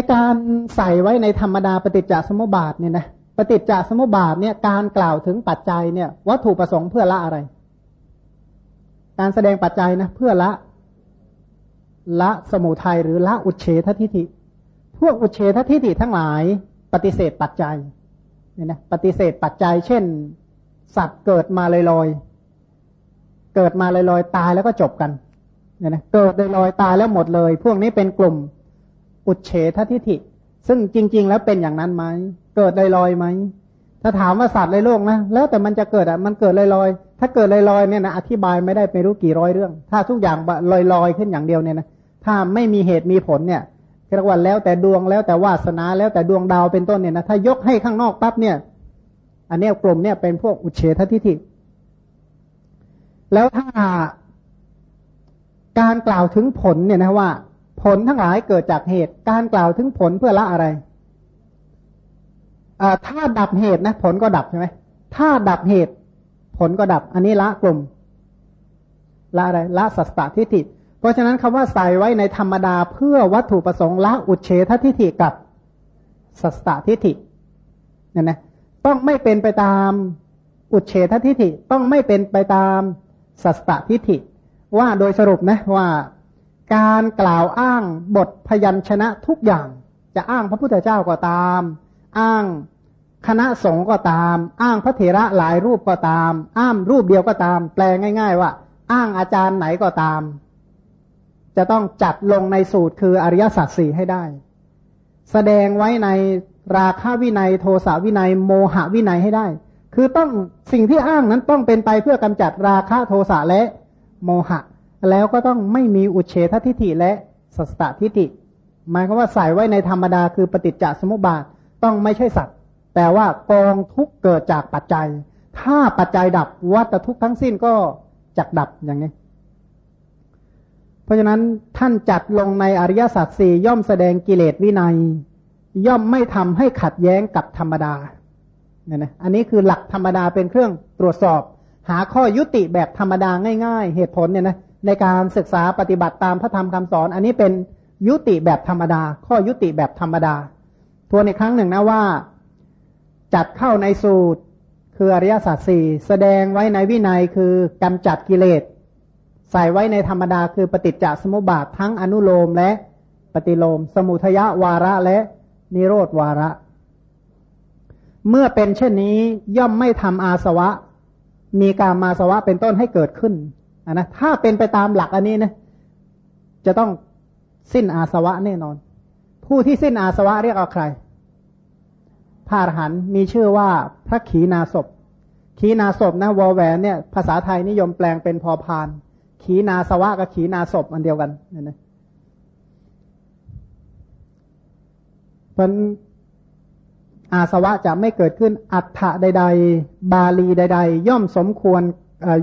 อการใส่ไว้ในธรรมดาปฏิจจสมุปบาทเนี่ยนะปฏิจจสมุปบาทเนี่ยการกล่าวถึงปัจจัยเนี่ยวัตถุประสงค์เพื่อละอะไร การแสดงปัจจัยนะเพื่อละละสมุทัยหรือละอุเฉททิฏฐิ พวกอุเฉททิฏฐิทั้งหลาย ปฏิเสธปัจจัยเนี่ยนะปฏิเสธปัจจัย เช่น สัตว์เกิดมาลอยๆเกิดมาลอยๆตายแล้วก็จบกันเนี่ยนะเกิดลอยๆตายแล้วหมดเลย พวกนี้เป็นกลุ่ม อุเฉททิฏฐิ ซึ่งจริง ๆ แล้วเป็นอย่างนั้นไหมเกิดลอยๆไหมถ้าถามว่าสัตว์ในโลกนะแล้วแต่มันจะเกิดอะมันเกิดลอยๆถ้าเกิดลอยๆเนี่ยนะอธิบายไม่ได้ไม่รู้กี่ร้อยเรื่อง ถ้าทุกอย่างลอยๆขึ้นอย่างเดียวเนี่ยนะถ้าไม่มีเหตุมีผลเนี่ยเรียกว่าแล้วแต่ดวงแล้วแต่วาสนาแล้วแต่ดวงดาวเป็นต้นเนี่ยนะถ้ายกให้ข้างนอกปั๊บเนี่ย อันนี้กลุ่มเนี่ยเป็นพวกอุเฉททิฏฐิ แล้วถ้าการกล่าวถึงผลเนี่ยนะว่า ผลทั้งหลายเกิดจากเหตุ การกล่าวถึงผลเพื่อละอะไรถ้าดับเหตุนะ ผลก็ดับใช่ไหมถ้าดับเหตุ ผลก็ดับ อันนี้ละกลุ่ม ละอะไร ละสัสตทิฏฐิ เพราะฉะนั้นคำว่าใส่ไว้ในธรรมดาเพื่อวัตถุประสงค์ละอุเฉททิฏฐิกับสัสตทิฏฐิเนี่ยนะ ต้องไม่เป็นไปตามอุเฉททิฏฐิ ต้องไม่เป็นไปตามสัสตทิฏฐิ ว่าโดยสรุปนะว่า การกล่าวอ้างบทพยัญชนะทุกอย่าง จะอ้างพระพุทธเจ้าก็ตาม อ้างคณะสงฆ์ก็ตาม อ้างพระเถระหลายรูปก็ตาม อ้างรูปเดียวก็ตาม แปลง่าย ๆ ว่า อ้างอาจารย์ไหนก็ตาม จะต้องจัดลงในสูตรคืออริยสัจสี่ให้ได้ แสดงไว้ในราคาวินัยโทสาวินัยโมหะวินัยให้ได้ คือต้องสิ่งที่อ้างนั้นต้องเป็นไปเพื่อกำจัดราคะโทสะและโมหะ แล้วก็ต้องไม่มีอุเฉททิฏฐิและสัสตทิฏฐิหมายความว่าใส่ไว้ในธรรมดาคือปฏิจจสมุปบาทต้องไม่ใช่สัตว์ แต่ว่ากองทุกเกิดจากปัจจัย ถ้าปัจจัยดับวัตทุกทั้งสิ้นก็จักดับอย่างนี้ เพราะฉะนั้นท่านจัดลงในอริยสัจสี่ย่อมแสดงกิเลสวินัย ย่อมไม่ทำให้ขัดแย้งกับธรรมดาเนี่ยนะอันนี้คือหลักธรรมดาเป็นเครื่องตรวจสอบ หาข้อยุติแบบธรรมดาง่าย ๆ เหตุผลเนี่ยนะในการศึกษาปฏิบัติตามพระธรรมคำสอน อันนี้เป็นยุติแบบธรรมดา ข้อยุติแบบธรรมดา ทวนอีกครั้งหนึ่งนะว่า จัดเข้าในสูตรคืออริยสัจสี่แสดงไว้ในวินัยคือกำจัดกิเลส ใส่ไว้ในธรรมดาคือปฏิจจสมุปบาททั้งอนุโลมและปฏิโลม สมุทยะวาระและนิโรธวาระ เมื่อเป็นเช่นนี้ย่อมไม่ทำอาสวะ มีการมาสวะเป็นต้นให้เกิดขึ้น นะถ้าเป็นไปตามหลักอันนี้นะจะต้องสิ้นอาสวะแน่นอน ผู้ที่สิ้นอาสวะเรียกเอาใครพาะหันมีชื่อว่าพระขีนาศพขีนาศพนะวอแหวนเนี่ย ภาษาไทยนิยมแปลงเป็นพอพาน ขีนาสวะกับขีนาศพอันเดียวกันเนี่ยนะเพราะอาสวะจะไม่เกิดขึ้นอัฏฐะใด ๆ บาลีใด ๆ ย่อมสมควร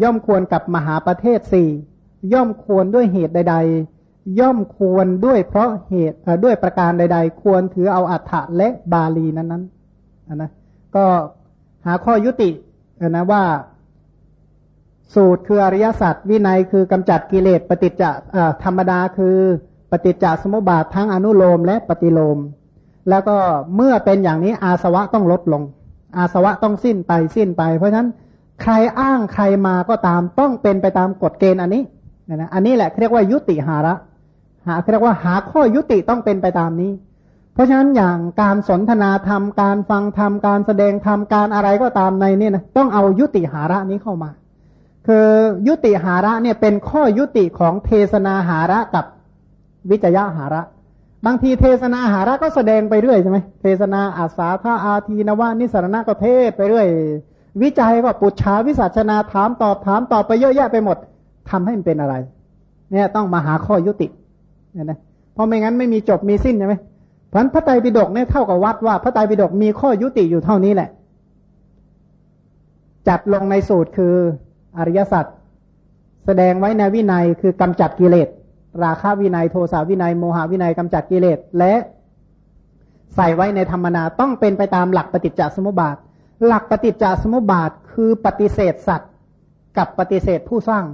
ย่อมควรกับมหาประเทศสี่ย่อมควรด้วยเหตุใด ๆ ย่อมควรด้วยเพราะเหตุด้วยประการใด ๆ ควรถือเอาอัฏฐะและบาลีนั้นๆนะก็หาข้อยุตินะว่า สูตรคืออริยสัจวินัยคือกำจัดกิเลสปฏิจจธรรมดาคือปฏิจจสมุปบาททั้งอนุโลมและปฏิโลม แล้วก็เมื่อเป็นอย่างนี้อาสวะต้องลดลง อาสวะต้องสิ้นไปสิ้นไป เพราะฉะนั้น ใครอ้างใครมาก็ตามต้องเป็นไปตามกฎเกณฑ์อันนี้นะอันนี้แหละเรียกว่ายุติหาระ หาเรียกว่าหาข้อยุติต้องเป็นไปตามนี้ เพราะฉะนั้นอย่างการสนทนาธรรมการฟังธรรมการแสดงธรรมการอะไรก็ตามในนี่นะต้องเอายุติหาระนี้เข้ามา คือยุติหาระเนี่ยเป็นข้อยุติของเทศนาหาระกับวิจยะหาระ บางทีเทศนาหาระก็แสดงไปเรื่อยใช่ไหมเทศนาอาสาท่าอาทีนวานิสรณะก็เทศไปเรื่อย วิจัยก็ปุจฉาวิสัชนาถามตอบถามตอบไปเยอะแยะไปหมดทำให้มันเป็นอะไร เนี่ยต้องมาหาข้อยุติเนี่ยนะเพราะไม่งั้นไม่มีจบมีสิ้นใช่ไหมเพราะพระไตรปิฎกเนี่ยเท่ากับวัดว่าพระไตรปิฎกมีข้อยุติอยู่เท่านี้แหละ จัดลงในสูตรคืออริยสัจแสดงไว้ในวินัยคือกำจัดกิเลส ราคะวินัยโทสาวินัยโมหาวินัยกำจัดกิเลสและใส่ไว้ในธรรมนาต้องเป็นไปตามหลักปฏิจจสมุปบาท หลักปฏิจจสมุปบาทคือปฏิเสธสัตว์กับปฏิเสธผู้สร้าง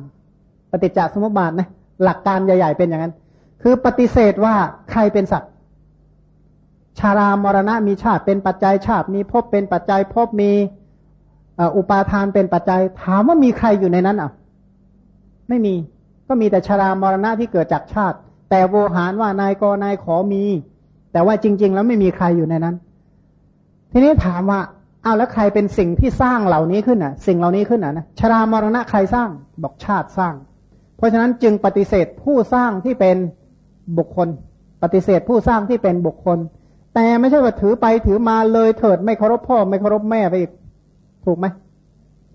ปฏิจจสมุปบาทนะหลักการใหญ่ ๆ เป็นอย่างนั้น คือปฏิเสธว่าใครเป็นสัตว์ ชารามรณะมีชาติเป็นปัจจัยชาติ มีภพเป็นปัจจัยภพมีอุปาทานเป็นปัจจัย ถามว่ามีใครอยู่ในนั้นอะไม่มีก็มีแต่ชารามรณะที่เกิดจากชาติ แต่โวหารว่านายกนายขอมี แต่ว่าจริง ๆ แล้วไม่มีใครอยู่ในนั้น ทีนี้ถามว่า เอาแล้วใครเป็นสิ่งที่สร้างเหล่านี้ขึ้นอะ สิ่งเหล่านี้ขึ้นอะนะชรามรณะใครสร้างบอกชาติสร้าง เพราะฉะนั้นจึงปฏิเสธผู้สร้างที่เป็นบุคคล ปฏิเสธผู้สร้างที่เป็นบุคคล แต่ไม่ใช่ว่าถือไปถือมาเลยเถิดไม่เคารพพ่อไม่เคารพแม่ไปอีก ถูกไหม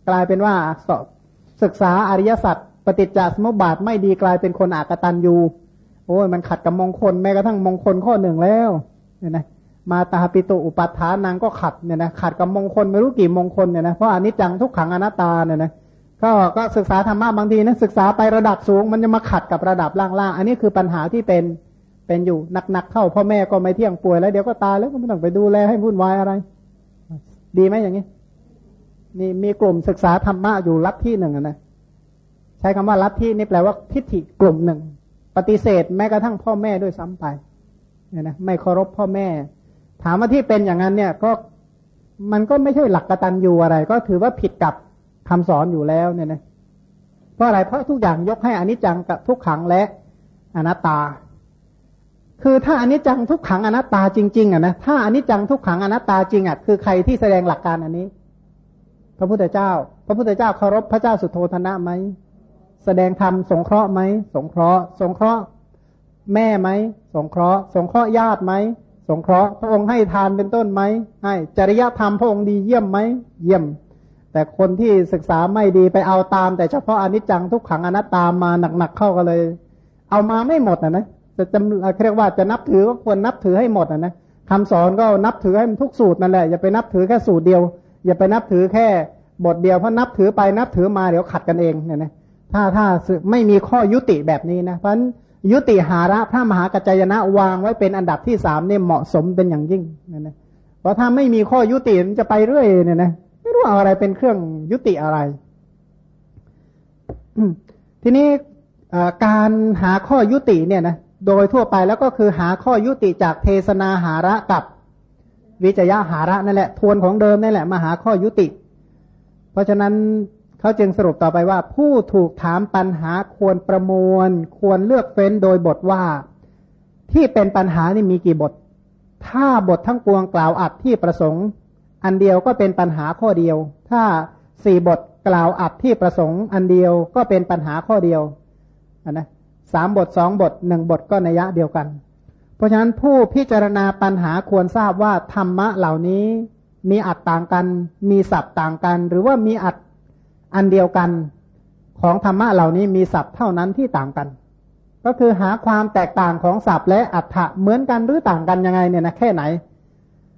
กลายเป็นว่าสอบศึกษาอริยสัจปฏิจจสมุปบาทไม่ดีกลายเป็นคนอากตันยูโอ้ยมันขัดกับมงคลแม้กระทั่งมงคลข้อหนึ่งแล้วเนี่ยนะ มาตาปิตุอุปัฏฐานังก็ขัดเนี่ยนะขัดกับมงคลไม่รู้กี่มงคลเนี่ยนะเพราะอนิจจังทุกขังอนัตตาเนี่ยนะก็ก็ศึกษาธรรมะบางทีนะศึกษาไประดับสูง มันจะมาขัดกับระดับล่างๆ อันนี้คือปัญหาที่เป็นเป็นอยู่หนักๆเข้าพ่อแม่ก็ไม่เที่ยงป่วยแล้วเดี๋ยวก็ตายแล้วก็ไม่ต้องไปดูแลให้วุ่นวายอะไร ดีไหมอย่างนี้ นี่มีกลุ่มศึกษาธรรมะอยู่ลัทธิหนึ่งนะใช้คำว่าลัทธินี่แปลว่าทิฏฐิกลุ่มหนึ่ง ปฏิเสธแม้กระทั่งพ่อแม่ด้วยซ้ำไปเนี่ยนะไม่เคารพพ่อแม่ ถามว่าที่เป็นอย่างนั้นเนี่ยก็มันก็ไม่ใช่หลักกตัญญูอะไร ก็ถือว่าผิดกับคำสอนอยู่แล้วเนี่ยนะเพราะอะไรเพราะทุกอย่างยกให้อนิจจังกับทุกขังและอนัตตา คือถ้าอนิจจังทุกขังอนัตตาจริงๆอะนะถ้าอนิจจังทุกขังอนัตตาจริงอะคือใครที่แสดงหลักการอันนี้ พระพุทธเจ้า พระพุทธเจ้าเคารพพระเจ้าสุโธธนะไหมแสดงธรรมสงเคราะห์ไหมสงเคราะห์ สงเคราะห์ แม่ไหมสงเคราะห์ สงเคราะห์ญาติไหม สงเคราะห์พระองค์ให้ทานเป็นต้นไหมให้จริยธรรมพระองค์ดีเยี่ยมไหมเยี่ยม แต่คนที่ศึกษาไม่ดีไปเอาตาม แต่เฉพาะอนิจจังทุกขังอนัตตามาหนักๆเข้ากันเลย เอามาไม่หมดนะนะจะจำเรียกว่าจะนับถือก็ควรนับถือให้หมดนะนะคำสอนก็นับถือให้มันทุกสูตรนั่นแหละอย่าไปนับถือแค่สูตรเดียว อย่าไปนับถือแค่บทเดียวเพราะนับถือไปนับถือมาเดี๋ยวขัดกันเองเนี่ยนะถ้าถ้าไม่มีข้อยุติแบบนี้นะเพราะนั้น ยุติหาระพระมหากัจจยนะวางไว้เป็นอันดับที่สามเนี่ยเหมาะสมเป็นอย่างยิ่งนะเพราะถ้าไม่มีข้อยุติมันจะไปเรื่อยเนี่ยนะไม่รู้เอาอะไรเป็นเครื่องยุติอะไร ทีนี้การหาข้อยุติเนี่ยนะโดยทั่วไปแล้วก็คือหาข้อยุติจากเทศนาหาระกับวิจยะหาระนั่นแหละ ทวนของเดิมนั่นแหละมาหาข้อยุติ เพราะฉะนั้น เขาจึงสรุปต่อไปว่า ผู้ถูกถามปัญหาควรประมวล ควรเลือกเฟ้นโดยบทว่า ที่เป็นปัญหานี่มีกี่บท ถ้าบททั้งปวงกล่าวอัดที่ประสงค์ อันเดียวก็เป็นปัญหาข้อเดียว ถ้าสี่บทกล่าวอัดที่ประสงค์ อันเดียวก็เป็นปัญหาข้อเดียวนะสามบทสองบทหนึ่งบทก็นัยยะเดียวกัน เพราะฉะนั้นผู้พิจารณาปัญหาควรทราบว่าธรรมะเหล่านี้มีอัดต่างกัน มีศัพท์ต่างกัน หรือว่ามีอัด อันเดียวกันของธรรมะเหล่านี้มีศัพท์เท่านั้นที่ต่างกัน ก็คือหาความแตกต่างของศัพท์และอัฏฐะเหมือนกันหรือต่างกันยังไงเนี่ยนะแค่ไหน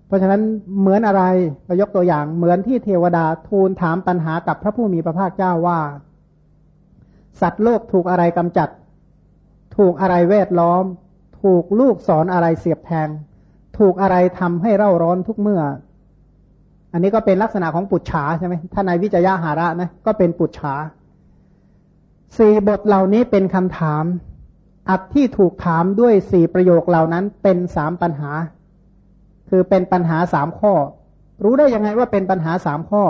เพราะฉะนั้นเหมือนอะไรก็ยกตัวอย่างเหมือนที่เทวดาทูลถามปัญหากับพระผู้มีพระภาคเจ้าว่า สัตว์โลกถูกอะไรกำจัด ถูกอะไรแวดล้อม ถูกลูกสอนอะไรเสียบแทง ถูกอะไรทำให้เร่าร้อนทุกเมื่อ อันนี้ก็เป็นลักษณะของปุจฉาใช่ไหมถ้าในวิจยะหาระนะก็เป็นปุจฉาสี่บทเหล่านี้เป็นคำถาม อัดที่ถูกถามด้วยสี่ประโยคเหล่านั้นเป็นสามปัญหา คือเป็นปัญหาสามข้อ รู้ได้ยังไงว่าเป็นปัญหาสามข้อ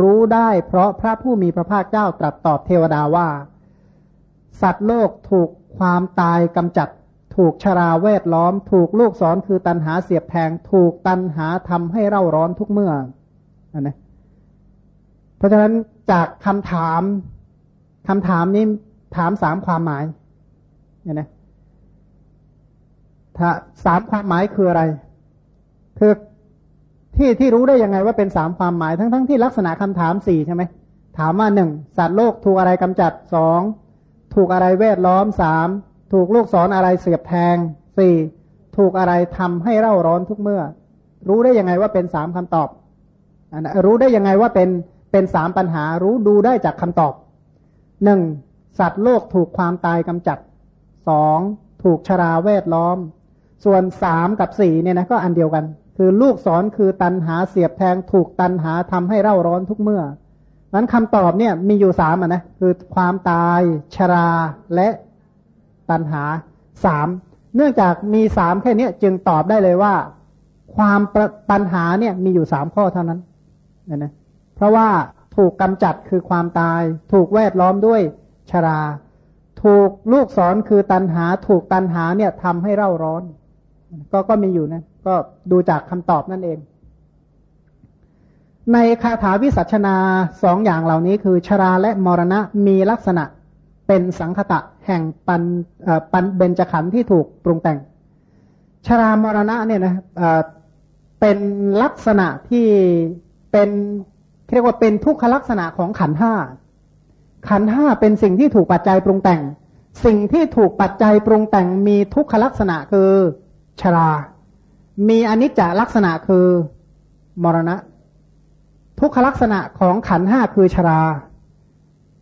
รู้ได้เพราะพระผู้มีพระภาคเจ้าตรัสตอบเทวดาว่า สัตว์โลกถูกความตายกำจัด ถูกชราแวดล้อม ถูกลูกศรคือตันหาเสียบแทง ถูกตันหาทำให้เร่าร้อนทุกเมื่ออันนะเพราะฉะนั้นจากคำถามคำถามนี้ถามสามความหมายเนี่ยนะถ้าสามความหมายคืออะไรคือที่ที่รู้ได้ยังไงว่าเป็นสามความหมายทั้งทั้งที่ลักษณะคำถามสี่ใช่ไหมถามว่าหนึ่งสัตว์โลกถูกอะไรกำจัดสองถูกอะไรแวดล้อมสาม ถูกลูกศรออะไรเสียบแทงสี่ถูกอะไรทำให้เร่าร้อนทุกเมื่อ รู้ได้ยังไงว่าเป็นสามคำตอบรู้ได้ยังไงว่าเป็นเป็นสามปัญหา รู้ดูได้จากคำตอบหนึ่งสัตว์โลกถูกความตายกำจัดสองถูกชราแวดล้อม ส่วนสามกับสี่เนี่ยนะก็อันเดียวกัน คือลูกศรคือตันหาเสียบแทง ถูกตันหาทำให้เร่าร้อนทุกเมื่อนั้นคำตอบเนี่ยมีอยู่สามอะนะคือความตาย ชราและ ตันหาสามเนื่องจากมีสามแค่นี้จึงตอบได้เลยว่า ความปัญหาเนี่ยมีอยู่สามข้อเท่านั้นนะนะเพราะว่าถูกกำจัดคือความตาย ถูกแวดล้อมด้วยชรา ถูกลูกศรคือตันหา ถูกตันหาเนี่ยทำให้เร่าร้อน ก็ก็มีอยู่นะก็ดูจากคำตอบนั่นเอง ในคาถาวิสัชนาสองอย่างเหล่านี้คือชราและมรณะมีลักษณะ เป็นสังคตะแห่งปันปันเบญจขันธ์ที่ถูกปรุงแต่ง ชรามรณะเนี่ยนะเป็นลักษณะที่เป็นเรียกว่าเป็นทุกขลักษณะของขันห้าขันห้าเป็นสิ่งที่ถูกปัจจัยปรุงแต่ง สิ่งที่ถูกปัจจัยปรุงแต่งมีทุกขลักษณะคือชรา มีอนิจจลักษณะคือมรณะ ทุกขลักษณะของขันห้าคือชรา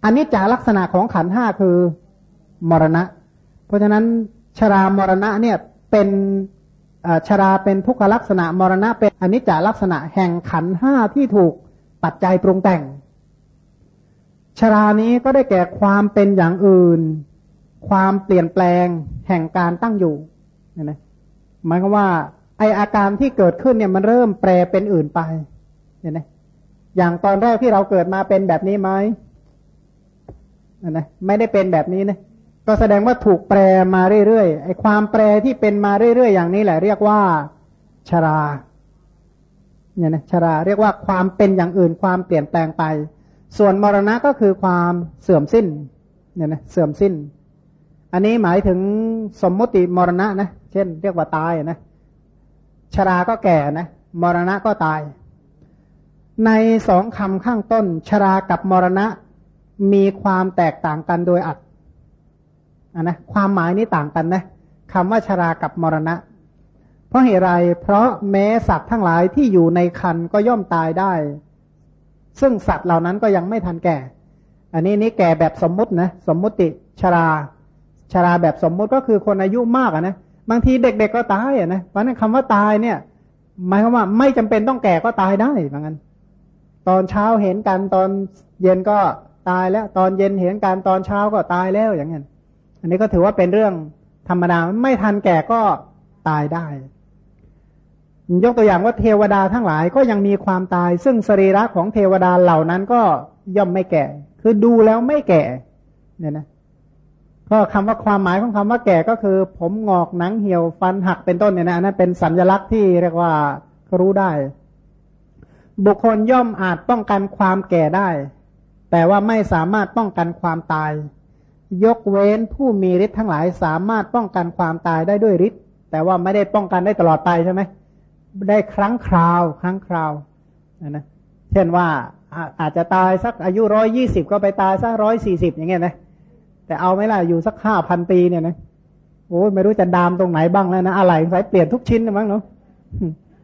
อันนี้จาลักษณะของขันห้าคือมรณะ เพราะฉะนั้นชรามรณะเนี่ยเป็นชราเป็นทุกขลักษณะมรณะเป็นอันิจจลักษณะแห่งขันห้าที่ถูกปัจจัยปรุงแต่ง ชรานี้ก็ได้แก่ความเป็นอย่างอื่น ความเปลี่ยนแปลงแห่งการตั้งอยู่เห็นไหมหมายความว่าไออาการที่เกิดขึ้นเนี่ยมันเริ่มแปลเป็นอื่นไปเห็นไหมอย่างตอนแรกที่เราเกิดมาเป็นแบบนี้ไหม นะไม่ได้เป็นแบบนี้นะก็แสดงว่าถูกแปรมาเรื่อยๆไอ้ความแปรที่เป็นมาเรื่อยๆอย่างนี้แหละ เรียกว่าชราเนี่ยนะชราเรียกว่าความเป็นอย่างอื่นความเปลี่ยนแปลงไป ส่วนมรณะก็คือความเสื่อมสิ้นเนี่ยนะเสื่อมสิ้น อันนี้หมายถึงสมมติมรณะนะเช่น เรียกว่าตายนะชราก็แก่นะมรณะก็ตาย ในสองคำข้างต้น ชรากับมรณะ มีความแตกต่างกันโดยอัดนนะความหมายนี้ต่างกันนะคำว่าชรากับมรณะ เพราะเหตุไรเพราะแม้สัตว์ทั้งหลายที่อยู่ในคันก็ย่อมตายได้ ซึ่งสัตว์เหล่านั้นก็ยังไม่ทันแก่ อันนี้นี่แก่แบบสมมุตินะสมมุติชรา ชราแบบสมมุติก็คือคนอายุมากนะบางทีเด็กๆก็ตายอะนะเพราะนั้นคำว่าตายเนี่ย หมายความว่าไม่จำเป็นต้องแก่ก็ตายได้เหมือนกันตอนเช้าเห็นกันตอนเย็นก็ ตายแล้วตอนเย็นเห็นการตอนเช้าก็ตายแล้วอย่างนั้นอันนี้ก็ถือว่าเป็นเรื่องธรรมดาไม่ทันแก่ก็ตายได้ ยกตัวอย่างว่าเทวดาทั้งหลายก็ยังมีความตาย ซึ่งสรีระของเทวดาเหล่านั้นก็ย่อมไม่แก่ คือดูแล้วไม่แก่เนี่ยนะก็คำว่าความหมายของคำว่าแก่ก็คือ ผมงอกหนังเหี่ยวฟันหักเป็นต้นเนี่ยนะนั่นเป็นสัญลักษณ์ที่เรียกว่ารู้ได้ บุคคลย่อมอาจป้องกันความแก่ได้ แต่ว่าไม่สามารถป้องกันความตาย ยกเว้นผู้มีฤทธิ์ทั้งหลายสามารถป้องกันความตายได้ด้วยฤทธิ์แต่ว่าไม่ได้ป้องกันได้ตลอดไปใช่ไหมได้ครั้งคราว ครั้งคราวนะเช่นว่าอาจจะตายสักอายุร้อยยี่สิบก็ไปตายสักร้อยสี่สิบอย่างเงี้ยนะแต่เอาไม่ล่ะอยู่สักห้าพันปีเนี่ยนะโอ้ไม่รู้จะดามตรงไหนบ้างแล้วนะอะไรสายเปลี่ยนทุกชิ้นนะมั้งเนาะ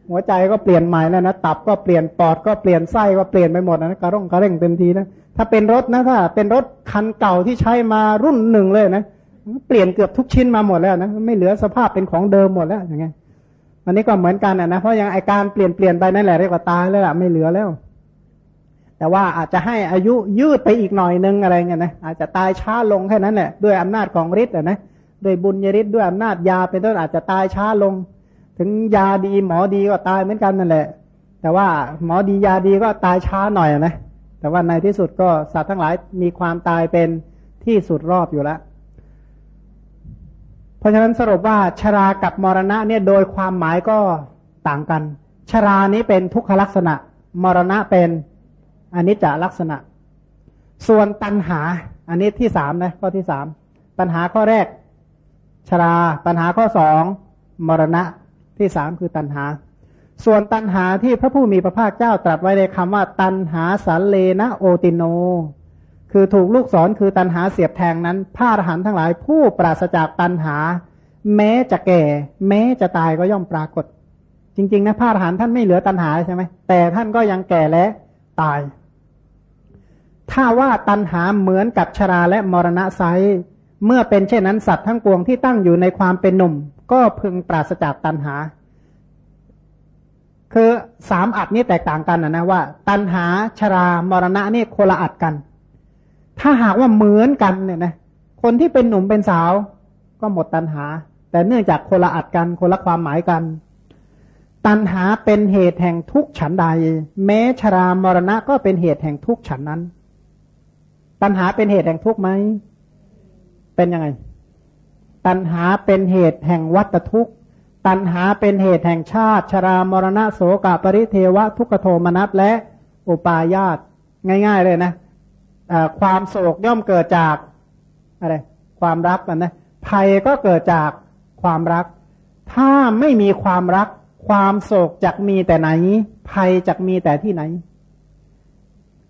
หัวใจก็เปลี่ยนใหม่แล้วนะตับก็เปลี่ยนปอดก็เปลี่ยนไส้ก็เปลี่ยนไปหมดนะกระร่องกระเร่งเต็มทีนะถ้าเป็นรถนะถ้าเป็นรถคันเก่าที่ใช้มารุ่นหนึ่งเลยนะเปลี่ยนเกือบทุกชิ้นมาหมดแล้วนะไม่เหลือสภาพเป็นของเดิมหมดแล้วอย่างเงี้ยอันนี้ก็เหมือนกันนะเพราะยังไอการเปลี่ยนเปลี่ยนไปนั่นแหละเรียกว่าตายแล้วล่ะไม่เหลือแล้ว แต่ว่าอาจจะให้อายุยืดไปอีกหน่อยนึงอะไรเงี้ยนะอาจจะตายช้าลงแค่นั้นแหละด้วยอำนาจของฤทธิ์นะด้วยบุญยฤทธิ์ด้วยอำนาจยาเป็นต้นอาจจะตายช้าลง ถึงยาดีหมอดีก็ตายเหมือนกันนั่นแหละ แต่ว่าหมอดียาดีก็ตายช้าหน่อยนะแต่ว่าในที่สุดก็สัตว์ทั้งหลายมีความตายเป็นที่สุดรอบอยู่แล้วเพราะฉะนั้นสรุปว่าชรากับมรณะเนี่ยโดยความหมายก็ต่างกัน ชรานี้เป็นทุกขลักษณะ มรณะเป็นอนิจจลักษณะ ส่วนตัณหา อันนี้ที่สามนะข้อที่สามปัญหาข้อแรก ชรา ปัญหาข้อสองมรณะ ที่สามคือตัณหา ส่วนตันหาที่พระผู้มีพระภาคเจ้าตรัสไว้ในคำว่า ตันหาสันเลนะโอติโน คือถูกลูกศรคือตันหาเสียบแทงนั้นพระอรหันต์ทั้งหลายผู้ปราศจากตันหา แม้จะแก่ แม้จะตายก็ย่อมปรากฏ จริง ๆ นะพระอรหันต์ท่านไม่เหลือตันหาใช่ไหมแต่ท่านก็ยังแก่และตาย ถ้าว่าตันหาเหมือนกับชราและมรณะไซเมื่อเป็นเช่นนั้นสัตว์ทั้งปวงที่ตั้งอยู่ในความเป็นหนุ่ม ก็พึงปราศจากตันหา คือสามอัดนี้แตกต่างกันนะนะว่า ตันหาชรามรณะนี่คนละอัดกัน ถ้าหากว่าเหมือนกันเนี่ยนะคนที่เป็นหนุ่มเป็นสาว ก็หมดตันหา แต่เนื่องจากคนละอัดกันคนละความหมายกัน ตัณหาเป็นเหตุแห่งทุกข์ฉันใด แม้ชรามรณะก็เป็นเหตุแห่งทุกข์ฉันนั้น ตัณหาเป็นเหตุแห่งทุกข์ไหมเป็นยังไง ตัณหาเป็นเหตุแห่งวัตทุกข์ ตัณหาเป็นเหตุแห่งชาติ ชรามรณะโสกปริเทวะทุกขโทมนัสและอุปาญาตง่าย ๆเลยนะความโศกย่อมเกิดจากอะไรความรักกันนะภัยก็เกิดจากความรัก ถ้าไม่มีความรัก ความโศกจักมีแต่ไหน ภัยจักมีแต่ที่ไหน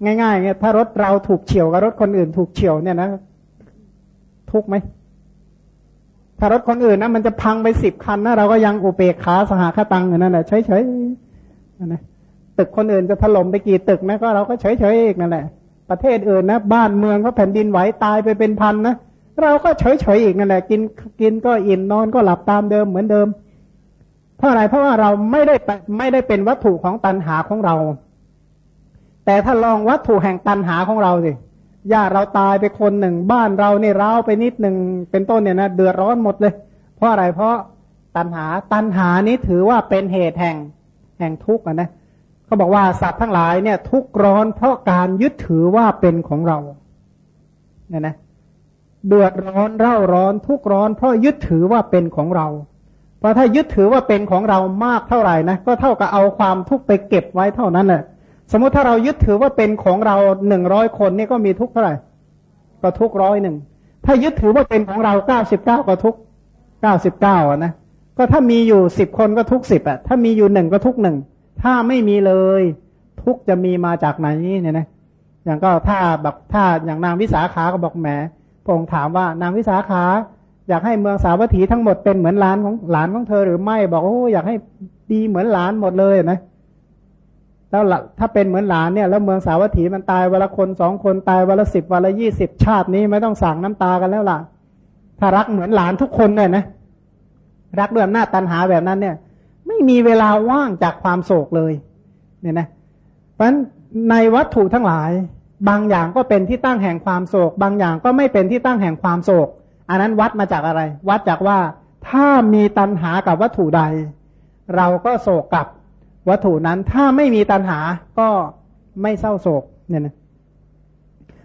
ง่ายๆเงี้ยถ้ารถเราถูกเฉียวกับรถคนอื่นถูกเฉียวเนี่ยนะ ทุกไหม ถ้ารถคนอื่นนะมันจะพังไปสิบคันนะเราก็ยังอุเบกขาสหคตังอย่นั้นแหละเฉยๆนะตึกคนอื่นจะถล่มไปกี่ตึกนะก็เราก็เฉยๆเองนั่นแหละ ประเทศอื่นนะ บ้านเมืองเขาแผ่นดินไหวตายไปเป็นพันนะเราก็เฉยๆอีกนั่นแหละกินกินก็อิ่มนอนก็หลับตามเดิมเหมือนเดิม เพราะอะไรเพราะว่าเราไม่ได้ไม่ได้เป็นวัตถุของตันหาของเรา แต่ถ้าลองวัตถุแห่งตันหาของเราสิ ญาติเราตายไปคนหนึ่ง บ้านเราเนี่ยร้าวไปนิดหนึ่งเป็นต้นเนี่ยนะเดือดร้อนหมดเลย เพราะอะไรเพราะตันหาตันหานี้ถือว่าเป็นเหตุแห่งแห่งทุกข์นะเขาบอกว่าสัตว์ทั้งหลายเนี่ย ทุกข์ร้อนเพราะการยึดถือว่าเป็นของเราเนี่ยนะเดือดร้อนเร่าร้อนทุกข์ร้อน เพราะยึดถือว่าเป็นของเรา เพราะถ้ายึดถือว่าเป็นของเรามากเท่าไหร่นะก็เท่ากับเอาความทุกข์ไปเก็บไว้เท่านั้นแหละ สมมติถ้าเรายึดถือว่าเป็นของเราหนึ่งร้อยคนนี่ก็มีทุกเท่าไหร่ก็ทุกร้อยหนึ่งถ้ายึดถือว่าเป็นของเราเก้าสิบเก้าก็ทุกเก้าสิบเก้าอะนะก็ถ้ามีอยู่สิบคนก็ทุกสิบอะ ถ้ามีอยู่หนึ่งก็ทุกหนึ่งถ้าไม่มีเลย ทุกจะมีมาจากไหนเนี่ยนะอย่างก็ถ้าแบบถ้าอย่างนางวิสาขาก็บอกแหมพงถามว่านางวิสาขา อยากให้เมืองสาวัตถีทั้งหมดเป็นเหมือนหลานของหลานของเธอหรือไม่บอกโอ้อยากให้ดีเหมือนหลานหมดเลยนะ แล้วถ้าเป็นเหมือนหลานเนี่ยแล้วเมืองสาวัตถีมันตายวันละคนสองคนตายวันละสิบวันละยี่สิบชาตินี้ไม่ต้องสั่งน้ำตากันแล้วล่ะ ถ้ารักเหมือนหลานทุกคนเนี่ยนะ รักด้วยอำนาจตันหาแบบนั้นเนี่ย ไม่มีเวลาว่างจากความโศกเลย เนี่ยนะ เพราะฉะนั้นในวัตถุทั้งหลาย บางอย่างก็เป็นที่ตั้งแห่งความโศก บางอย่างก็ไม่เป็นที่ตั้งแห่งความโศก อันนั้นวัดมาจากอะไร วัดจากว่าถ้ามีตัณหากับวัตถุใด เราก็โศกกับ วัตถุนั้นถ้าไม่มีตัณหาก็ไม่เศร้าโศกเนี่ยนะ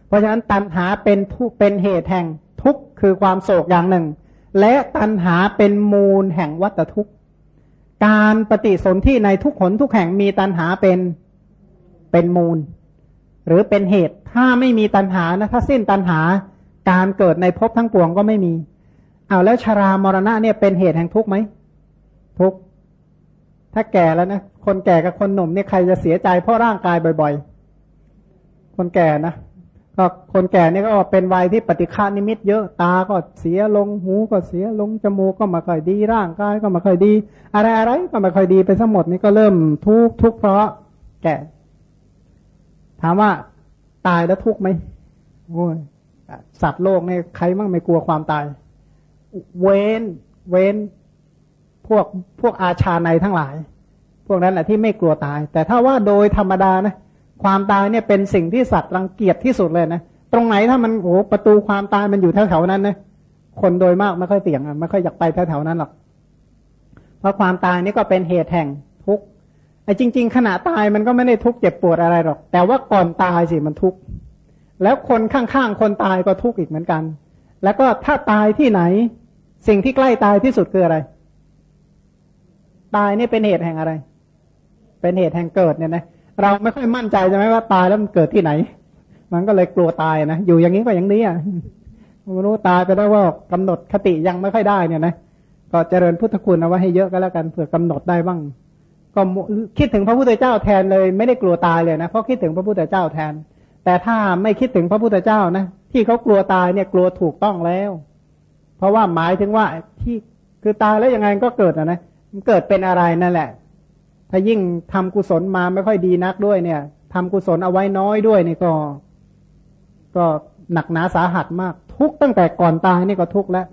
เพราะฉะนั้นตัณหาเป็นทุเป็นเหตุแห่งทุกข์คือความโศกอย่างหนึ่ง และตัณหาเป็นมูลแห่งวัตทุกข์ การปฏิสนธิในทุกขนทุกแห่งมีตัณหาเป็นเป็นมูล หรือเป็นเหตุถ้าไม่มีตัณหานะถ้าสิ้นตัณหาการเกิดในภพทั้งปวงก็ไม่มีเอาแล้วชารามรณะเนี่ยเป็นเหตุแห่งทุกข์ไหมทุกข์ ถ้าแก่แล้วนะ คนแก่กับคนหนุ่มเนี่ยใครจะเสียใจเพราะร่างกายบ่อยๆ คนแก่นะก็คนแก่นี่ก็เป็นวัยที่ปฏิฆานิมิตเยอะตาก็เสียลงหูก็เสียลงจมูกก็มาค่อยดีร่างกายก็มาค่อยดี อะไรอะไรก็มาค่อยดีไปทั้งหมดนี่ก็เริ่มทุกข์ทุกข์เพราะแก่ ถามว่าตายแล้วทุกข์ไหมโอ้ยสัตว์โลกเนี่ยใครมั่งไม่กลัวความตาย เว้น เว้น พวกพวกอาชาในทั้งหลาย พวกนั้นแหละที่ไม่กลัวตาย แต่ถ้าว่าโดยธรรมดานะความตายเนี่ยเป็นสิ่งที่สัตว์รังเกียจที่สุดเลยนะตรงไหนถ้ามันโอ้ประตูความตายมันอยู่แถวๆนั้นนะคนโดยมากไม่ค่อยเสี่ยงอะไม่ค่อยอยากไปแถวๆนั้นหรอกเพราะความตายนี่ก็เป็นเหตุแห่งทุกข์ไอ้จริง ๆ ขณะตายมันก็ไม่ได้ทุกข์เจ็บปวดอะไรหรอก แต่ว่าก่อนตายสิมันทุกข์แล้วคนข้างๆคนตายก็ทุกข์อีกเหมือนกัน แล้วก็ถ้าตายที่ไหน สิ่งที่ใกล้ตายที่สุดคืออะไร ตายนี่เป็นเหตุแห่งอะไร เป็นเหตุแห่งเกิดเนี่ยนะ เราไม่ค่อยมั่นใจใช่ไหมว่าตายแล้วมันเกิดที่ไหน มันก็เลยกลัวตายนะ อยู่อย่างนี้ก็อย่างนี้อะไม่รู้ตายไปแล้วว่ากำหนดคติยังไม่ค่อยได้เนี่ยนะ ก็เจริญพุทธคุณเอาไว้ให้เยอะก็แล้วกันเผื่อกำหนดได้บ้าง ก็คิดถึงพระพุทธเจ้าแทนเลย ไม่ได้กลัวตายเลยนะ เพราะคิดถึงพระพุทธเจ้าแทน แต่ถ้าไม่คิดถึงพระพุทธเจ้านะที่เขากลัวตายเนี่ยกลัวถูกต้องแล้ว เพราะว่าหมายถึงว่าที่คือตายแล้วยังไงก็เกิดนะนะ เกิดเป็นอะไรนั่นแหละ ถ้ายิ่งทำกุศลมาไม่ค่อยดีนักด้วยเนี่ยทำกุศลเอาไว้น้อยด้วยนี่ก็ ก็หนักหนาสาหัสมาก ทุกตั้งแต่ก่อนตายนี่ก็ทุกแล้ว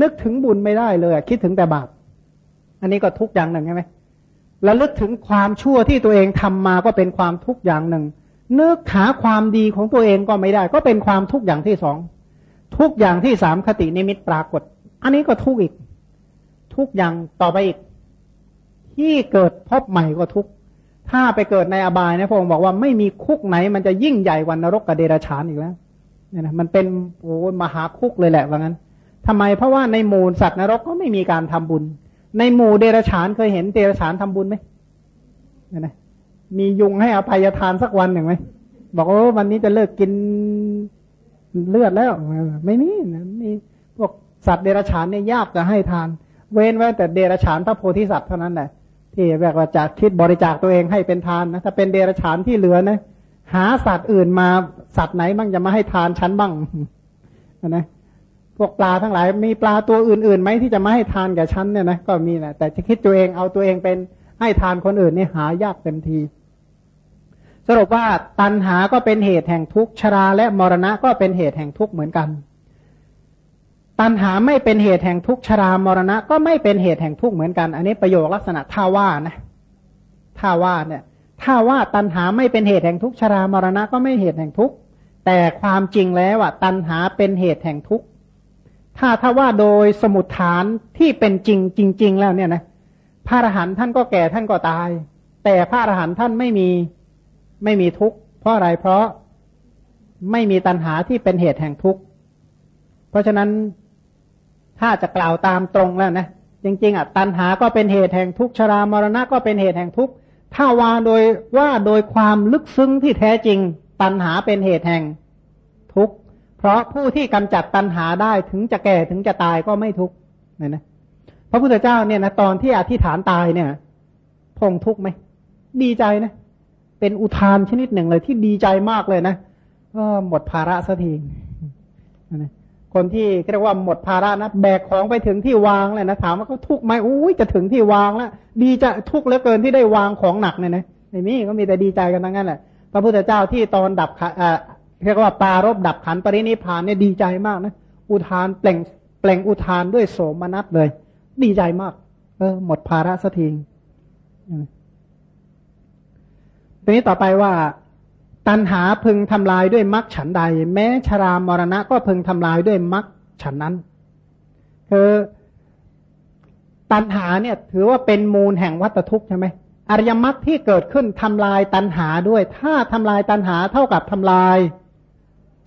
นึกถึงบุญไม่ได้เลยคิดถึงแต่บาปอันนี้ก็ทุกอย่างหนึ่งใช่ไหมแล้วลึกถึงความชั่วที่ตัวเองทำมาก็เป็นความทุกอย่างหนึ่ง นึกหาความดีของตัวเองก็ไม่ได้ ก็เป็นความทุกข์อย่างที่สอง ทุกอย่างที่สามคตินิมิตปรากฏ อันนี้ก็ทุกข์อีก ทุกอย่างต่อไปอีก ที่เกิดพบใหม่ก็ทุกข์ถ้าไปเกิดในอบายนะพระองค์บอกว่าไม่มีคุกไหน มันจะยิ่งใหญ่กว่านรกกับเดรัจฉานอีกแล้วเนี่ยนะมันเป็นโอ้มหาคุกเลยแหละว่างั้นทำไมเพราะว่าในหมู่สัตว์นรกก็ไม่มีการทำบุญ ในหมู่เดรัจฉานเคยเห็นเดรัจฉานทำบุญไหมเนี่ยนะมียุงให้อภัยทานสักวันหนึ่งไหมบอกว่าวันนี้จะเลิกกินเลือดแล้ว ไม่มีนะมีพวกสัตว์เดรัจฉานเนี่ยยากจะให้ทาน เว้นไว้แต่เดรัจฉานพระโพธิสัตว์เท่านั้นแหละ ที่แบบว่าจะคิดบริจาคตัวเองให้เป็นทานนะถ้าเป็นเดรัจฉานที่เหลือนะหาสัตว์อื่นมาสัตว์ไหนบ้างจะมาให้ทานชั้นบ้างนะพวกปลาทั้งหลายมีปลาตัวอื่นๆไหมที่จะมาให้ทานกับชั้นเนี่ยนะก็มีแหละแต่จะคิดตัวเองเอาตัวเองเป็นให้ทานคนอื่นนี่หายากเต็มที สรุปว่าตัณหาก็เป็นเหตุแห่งทุกข์ชราและมรณะก็เป็นเหตุแห่งทุกข์เหมือนกัน ตัณหาไม่เป็นเหตุแห่งทุกข์ชรามรณะ ก็ไม่เป็นเหตุแห่งทุกข์เหมือนกัน อันนี้ประโยคลักษณะท่าว่านะท่าว่าเนี่ยถ้าว่าตัณหาไม่เป็นเหตุแห่งทุกข์ชรามรณะก็ไม่เหตุแห่งทุกข์แต่ความจริงแล้วอะตัณหาเป็นเหตุแห่งทุกข์ถ้าถ้าว่าโดยสมุดฐานที่เป็นจริงจริง ๆ แล้วเนี่ยนะพระอรหันต์ท่านก็แก่ท่านก็ตาย แต่พระอรหันต์ท่านไม่มีไม่มีทุกข์เพราะอะไรเพราะไม่มีตัณหาที่เป็นเหตุแห่งทุกข์เพราะฉะนั้น ถ้าจะกล่าวตามตรงแล้วนะ จริง ๆอะตัณหาก็เป็นเหตุแห่งทุกข์ชรามรณะก็เป็นเหตุแห่งทุกข์ถ้าว่าโดยว่าโดยความลึกซึ้งที่แท้จริง ตัณหาเป็นเหตุแห่งทุกข์เพราะผู้ที่กำจัดตัณหาได้ถึงจะแก่ถึงจะตายก็ไม่ทุกข์เนี่ยนะพระพุทธเจ้าเนี่ยนะตอนที่อธิษฐานตายเนี่ยพงทุกข์ไหมดีใจนะ เป็นอุทานชนิดหนึ่งเลยที่ดีใจมากเลยนะก็หมดภาระสักทีนะ คนที่เรียกว่าหมดภาระนะแบกของไปถึงที่วางเลยนะถามว่าเขาทุกข์ไหมอุ้ยจะถึงที่วางแล้วดีจะทุกข์เหลือเกินที่ได้วางของหนักเนี่ยนะไม่มีก็มีแต่ดีใจกันทั้งนั้นแหละพระพุทธเจ้าที่ตอนดับเรียกว่าปารบดับขันปรินิพานเนี่ยดีใจมากนะอุทานเปล่งเปล่งอุทานด้วยโสมนัสเลย ดีใจมาก เออ หมดภาระสักทีทีนี้ต่อไปว่า ตัณหาพึงทำลายด้วยมรรคฉันใด แม้ชรามรณะก็พึงทำลายด้วยมรรคฉันนั้น คือตัณหาเนี่ย ถือว่าเป็นมูลแห่งวัตทุกข์ใช่ไหมอริยมรรคที่เกิดขึ้นทำลายตัณหาด้วย ถ้าทำลายตัณหาเท่ากับทำลาย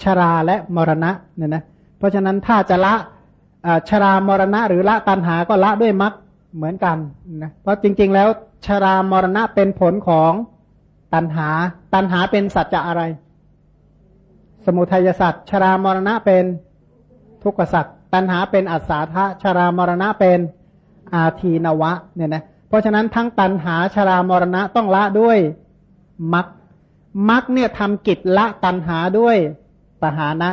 ชราและมรณะเนี่ยนะเพราะฉะนั้นถ้าจะละชรามรณะ หรือละตัณหาก็ละด้วยมรรคเหมือนกันนะเพราะจริง ๆ แล้วชรามรณะเป็นผลของ ตัณหา ตัณหาเป็นสัจจะอะไร สมุทัยสัจชรามรณะเป็นทุกขสัจตัณหาเป็นอัศาธาชรามรณะเป็นอาทีนวะเนี่ยนะเพราะฉะนั้นทั้งตัณหาชรามรณะต้องละด้วยมักมักเนี่ยทำกิจละตัณหาด้วยปหานะ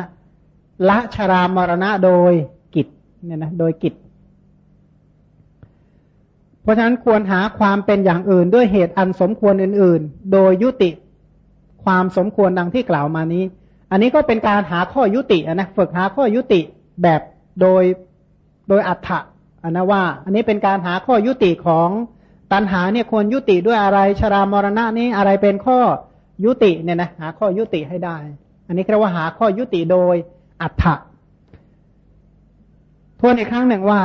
ละชรามรณะโดยกิจเนี่ยนะโดยกิจ เพราะฉะนั้นควรหาความเป็นอย่างอื่นด้วยเหตุอันสมควรอื่น ๆ โดยยุติความสมควรดังที่กล่าวมานี้ อันนี้ก็เป็นการหาข้อยุตินะฝึกหาข้อยุติแบบโดยโดยอัฏฐะอันนะว่า อันนี้เป็นการหาข้อยุติของตัณหาเนี่ยควรยุติด้วยอะไรชรามรณะนี้อะไรเป็นข้อยุติเนี่ยนะหาข้อยุติให้ได้ อันนี้เรียกว่าหาข้อยุติโดยอัฏฐะทวนอีกครั้งหนึ่งว่า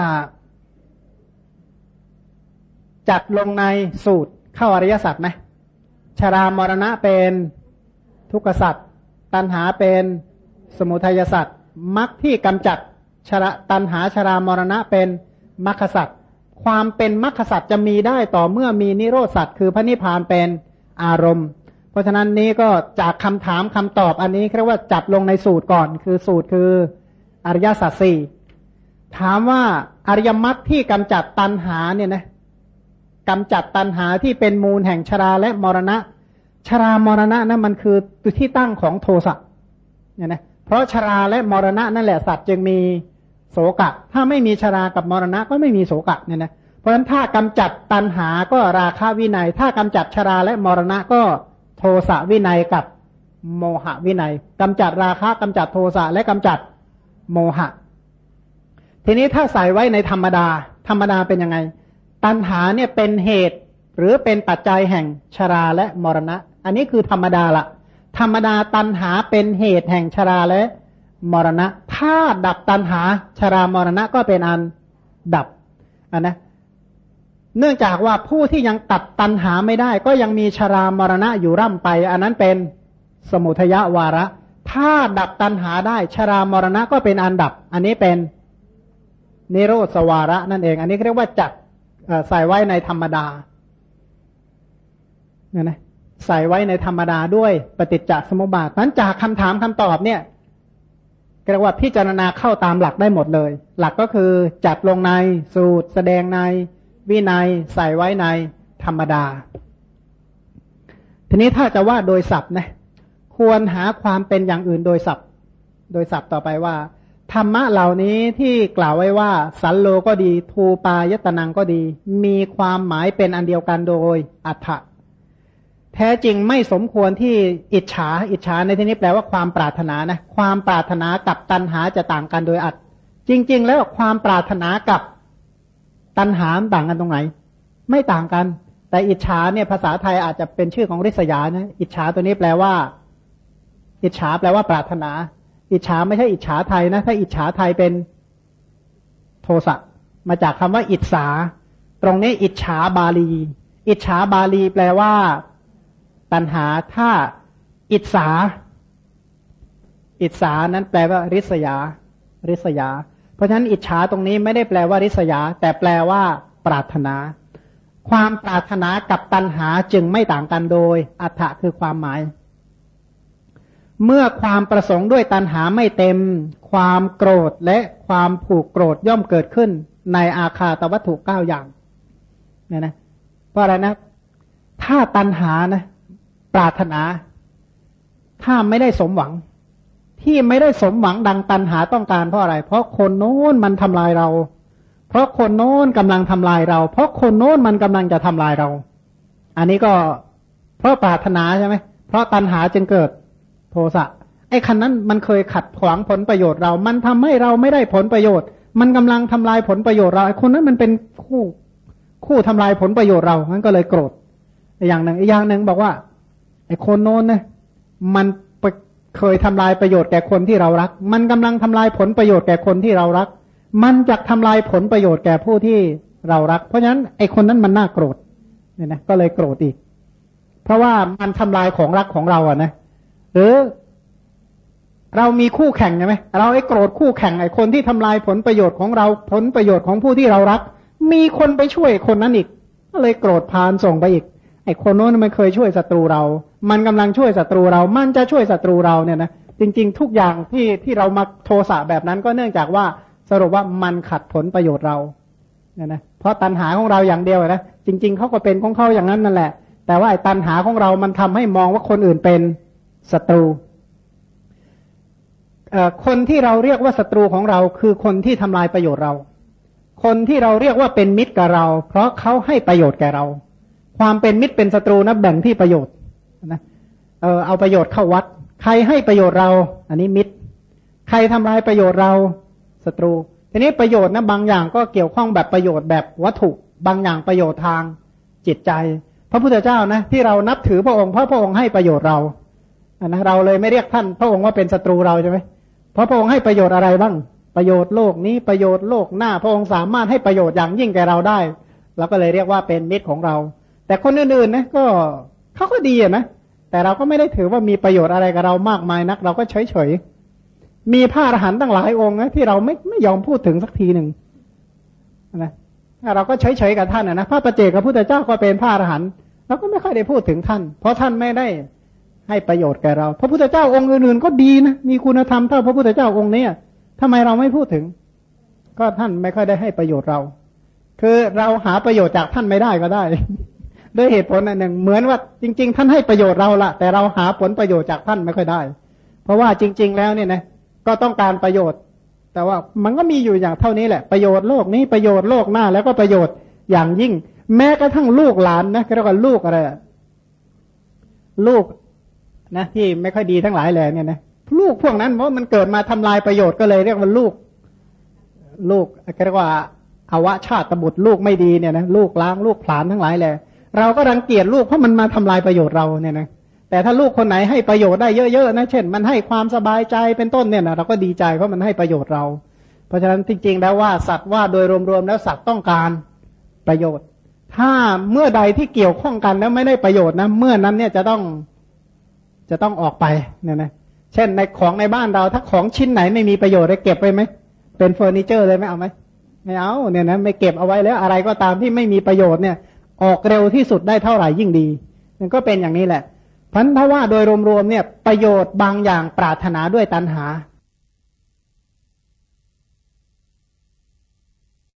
จัดลงในสูตรเข้าอริยสัจไหมชรามรณะเป็นทุกขสัจตัณหาเป็นสมุทัยสัจมรรคที่กำจัดชระตัณหาชรามรณะเป็นมรรคสัจความเป็นมรรคสัจจะมีได้ต่อเมื่อมีนิโรธสัจคือพระนิพพานเป็นอารมณ์ เพราะฉะนั้นนี้ก็จากคำถามคำตอบอันนี้เรียกว่าจัดลงในสูตรก่อน คือสูตรคืออริยสัจสี่ถามว่าอริยมรรคที่กำจัดตัณหาเนี่ยนะ กำจัดตันหาที่เป็นมูลแห่งชราและมรณะ ชรามรณะนะมันคือที่ตั้งของโทสะเนี่ยนะเพราะชราและมรณะนั่นแหละสัตว์จึงมีโสกะ ถ้าไม่มีชรากับมรณะก็ไม่มีโสกะเนี่ยนะเพราะฉะนั้นถ้ากำจัดตันหาก็ราคาวินัย ถ้ากำจัดชราและมรณะก็โทสะวินัยกับโมหะวินัยกำจัดราคะกำจัดโทสะและกำจัดโมหะ ทีนี้ถ้าใส่ไว้ในธรรมดา ธรรมดาเป็นยังไง ตัณหาเนี่ยเป็นเหตุ หรือเป็นปัจจัยแห่งชราและมรณะ อันนี้คือธรรมดาละธรรมดาตัณหาเป็นเหตุแห่งชราและมรณะ ถ้าดับตัณหาชรามรณะก็เป็นอันดับอันนะ เนื่องจากว่าผู้ที่ยังตัดตันหาไม่ได้ ก็ยังมีชรามรณะอยู่ร่ำไป อันนั้นเป็นสมุทยวาระ ถ้าดับตันหาได้ชรามรณะก็เป็นอันดับ อันนี้เป็นนิโรธสวาระนั่นเอง อันนี้เรียกว่าจัด ใส่ไว้ในธรรมดาเนี่ยนะใส่ไว้ในธรรมดาด้วยปฏิจจสมุปบาทนั้นจากคำถามคำตอบเนี่ยเรียกว่าพิจารณาเข้าตามหลักได้หมดเลย หลักก็คือจัดลงในสูตร แสดงในวินัยใส่ไว้ในธรรมดา ทีนี้ถ้าจะว่าโดยศัพท์นะควรหาความเป็นอย่างอื่นโดยศัพท์ โดยศัพท์ต่อไปว่า ธรรมะเหล่านี้ที่กล่าวไว้ว่า สันโลก็ดี ทูปายตนังก็ดี มีความหมายเป็นอันเดียวกันโดยอัฏฐะแท้จริงไม่สมควรที่อิจฉา อิจฉาในที่นี้แปลว่าความปรารถนานะ ความปรารถนากับตัณหาจะต่างกันโดยอัดจริง ๆ แล้วความปรารถนากับตัณหาต่างกันตรงไหน ไม่ต่างกัน แต่อิจฉาเนี่ยภาษาไทยอาจจะเป็นชื่อของริษยานะ อิจฉาตัวนี้แปลว่า อิจฉาแปลว่าปรารถนา อิจฉาไม่ใช่อิจฉาไทยนะ ถ้าอิจฉาไทยเป็นโทสะมาจากคำว่าอิจฉาตรงนี้อิจฉาบาลี อิจฉาบาลีแปลว่า ตัณหาถ้าอิจฉาอิจฉานั้นแปลว่า ริษยา ริษยา เพราะฉะนั้นอิจฉาตรงนี้ไม่ได้แปลว่าริษยา แต่แปลว่า ปรารถนา ความปรารถนากับตัณหาจึงไม่ต่างกันโดย อัฏฐะคือความหมาย เมื่อความประสงค์ด้วยตัณหาไม่เต็ม ความโกรธและความผูกโกรธย่อมเกิดขึ้นในอาคาตวัตถุเก้าอย่างเนี่ยนะเพราะอะไรนะ ถ้าตัณหานะ ปรารถนา ถ้าไม่ได้สมหวัง ที่ไม่ได้สมหวังดังตันหาต้องการเพราะอะไร เพราะคนโน้นมันทำลายเรา เพราะคนโน้นกำลังทำลายเรา เพราะคนโน้นมันกำลังจะทำลายเรา อันนี้ก็เพราะปรารถนาใช่ไหมเพราะตันหาจึงเกิด โทสะไอ้คันนั้นมันเคยขัดขวางผลประโยชน์เรา มันทำให้เราไม่ได้ผลประโยชน์ มันกำลังทำลายผลประโยชน์เราไอ้คนนั้นมันเป็นคู่คู่ทำลายผลประโยชน์เรางั้นก็เลยโกรธอย่างหนึ่งอีกอย่างหนึ่งบอกว่าไอ้คนโน้นนะมันเคยทำลายประโยชน์แก่คนที่เรารัก มันกำลังทำลายผลประโยชน์แก่คนที่เรารัก มันจะทำลายผลประโยชน์แก่ผู้ที่เรารัก เพราะฉะนั้นไอ้คนนั้นมันน่าโกรธเนี่ยนะก็เลยโกรธอีก เพราะว่ามันทำลายของรักของเราอะนะ หรือเรามีคู่แข่งใช่ไหมเราไอ้โกรธคู่แข่งไอ้คนที่ทำลายผลประโยชน์ของเราผลประโยชน์ของผู้ที่เรารัก มีคนไปช่วยคนนั้นอีกก็เลยโกรธพานส่งไปอีก ไอ้คนโน้นมันเคยช่วยศัตรูเรา มันกำลังช่วยศัตรูเรา มันจะช่วยศัตรูเราเนี่ยนะจริง ๆ ทุกอย่างที่ที่เรามาโทสะแบบนั้นก็เนื่องจากว่าสรุปว่ามันขัดผลประโยชน์เราเนี่ยนะเพราะตัณหาของเราอย่างเดียวนะจริง ๆเขาก็เป็นของเขาอย่างนั้นนั่นแหละ แต่ว่าไอ้ตัณหาของเรามันทำให้มองว่าคนอื่นเป็น ศัตรูคนที่เราเรียกว่าศัตรูของเรา คือคนที่ทำลายประโยชน์เรา คนที่เราเรียกว่าเป็นมิตรกับเรา เพราะเขาให้ประโยชน์แก่เรา ความเป็นมิตรเป็นศัตรูนะแบ่งที่ประโยชน์นะเออเอาประโยชน์เข้าวัด ใครให้ประโยชน์เรา อันนี้มิตร ใครทำลายประโยชน์เราศัตรูทีนี้ประโยชน์นะบางอย่างก็เกี่ยวข้องแบบประโยชน์แบบวัตถุ บางอย่างประโยชน์ทางจิตใจ พระพุทธเจ้านะที่เรานับถือพระองค์เพราะพระองค์ให้ประโยชน์เรา นนะเราเลยไม่เรียกท่านพระองค์ว่าเป็นศัตรูเราใช่ไหมเพราะพระองค์ให้ประโยชน์อะไรบ้าง ประโยชน์โลกนี้ประโยชน์โลกหน้า พระองค์สามารถให้ประโยชน์อย่างยิ่งแก่เราได้เราก็เลยเรียกว่าเป็นมิตรของเรา แต่คนอื่นๆนะก็เขาก็ดีอะนะแต่เราก็ไม่ได้ถือว่ามีประโยชน์อะไรกับเรามากมายนัก เราก็เฉยๆมีพระอรหันต์ตั้งหลายองค์นะที่เราไม่ไม่ยอมพูดถึงสักทีหนึ่งนะเราก็เฉยๆกับท่านนะพระประเจกับพระพุทธเจ้าก็เป็นพระอรหันต์เราก็ไม่ค่อยได้พูดถึงท่าน เพราะท่านไม่ได้ ให้ประโยชน์แก่เรา พระพุทธเจ้าองค์อื่นๆก็ดีนะ มีคุณธรรมเท่าพระพุทธเจ้าองค์นี้ทำไมเราไม่พูดถึง ก็ท่านไม่ค่อยได้ให้ประโยชน์เรา คือเราหาประโยชน์จากท่านไม่ได้ก็ได้ ด้วยเหตุผลอันหนึ่ง เหมือนว่าจริง ๆ ท่านให้ประโยชน์เราละแต่เราหาผลประโยชน์จากท่านไม่ค่อยได้ เพราะว่าจริง ๆ แล้วเนี่ยนะก็ต้องการประโยชน์ แต่ว่ามันก็มีอยู่อย่างเท่านี้แหละประโยชน์โลกนี้ประโยชน์โลกหน้า แล้วก็ประโยชน์อย่างยิ่ง แม้กระทั่งลูกหลานนะเรียกว่าลูกอะไรลูก นะที่ไม่ค่อยดีทั้งหลายแหล่เนี่ยนะลูกพวกนั้นเพราะมันเกิดมาทำลายประโยชน์ก็เลยเรียกว่าลูก ลูกเรียกว่าอวชาติบุตรลูกไม่ดีเนี่ยนะลูกล้างลูกผลาญทั้งหลายแหละเราก็รังเกียจลูกเพราะมันมาทำลายประโยชน์เราเนี่ยนะแต่ถ้าลูกคนไหนให้ประโยชน์ได้เยอะๆนะเช่น มันให้ความสบายใจเป็นต้นเนี่ยนะเราก็ดีใจเพราะมันให้ประโยชน์เรา เพราะฉะนั้นจริงๆแล้วว่าสัตว์ว่าโดยรวมๆแล้วสัตว์ต้องการประโยชน์ ถ้าเมื่อใดที่เกี่ยวข้องกันแล้วไม่ได้ประโยชน์นะเมื่อนั้นเนี่ยจะต้อง จะต้องออกไปเนี่ยนะเช่นในของในบ้านเรา ถ้าของชิ้นไหนไม่มีประโยชน์ได้เก็บไว้ไหมเป็นเฟอร์นิเจอร์เลยไหมเอาไหมไม่เอาเนี่ยนะไม่เก็บเอาไว้แล้วอะไรก็ตามที่ไม่มีประโยชน์เนี่ยออกเร็วที่สุดได้เท่าไหร่ยิ่งดีมันก็เป็นอย่างนี้แหละพันธะว่าโดยรวมๆเนี่ยประโยชน์บางอย่างปรารถนาด้วยตัณหา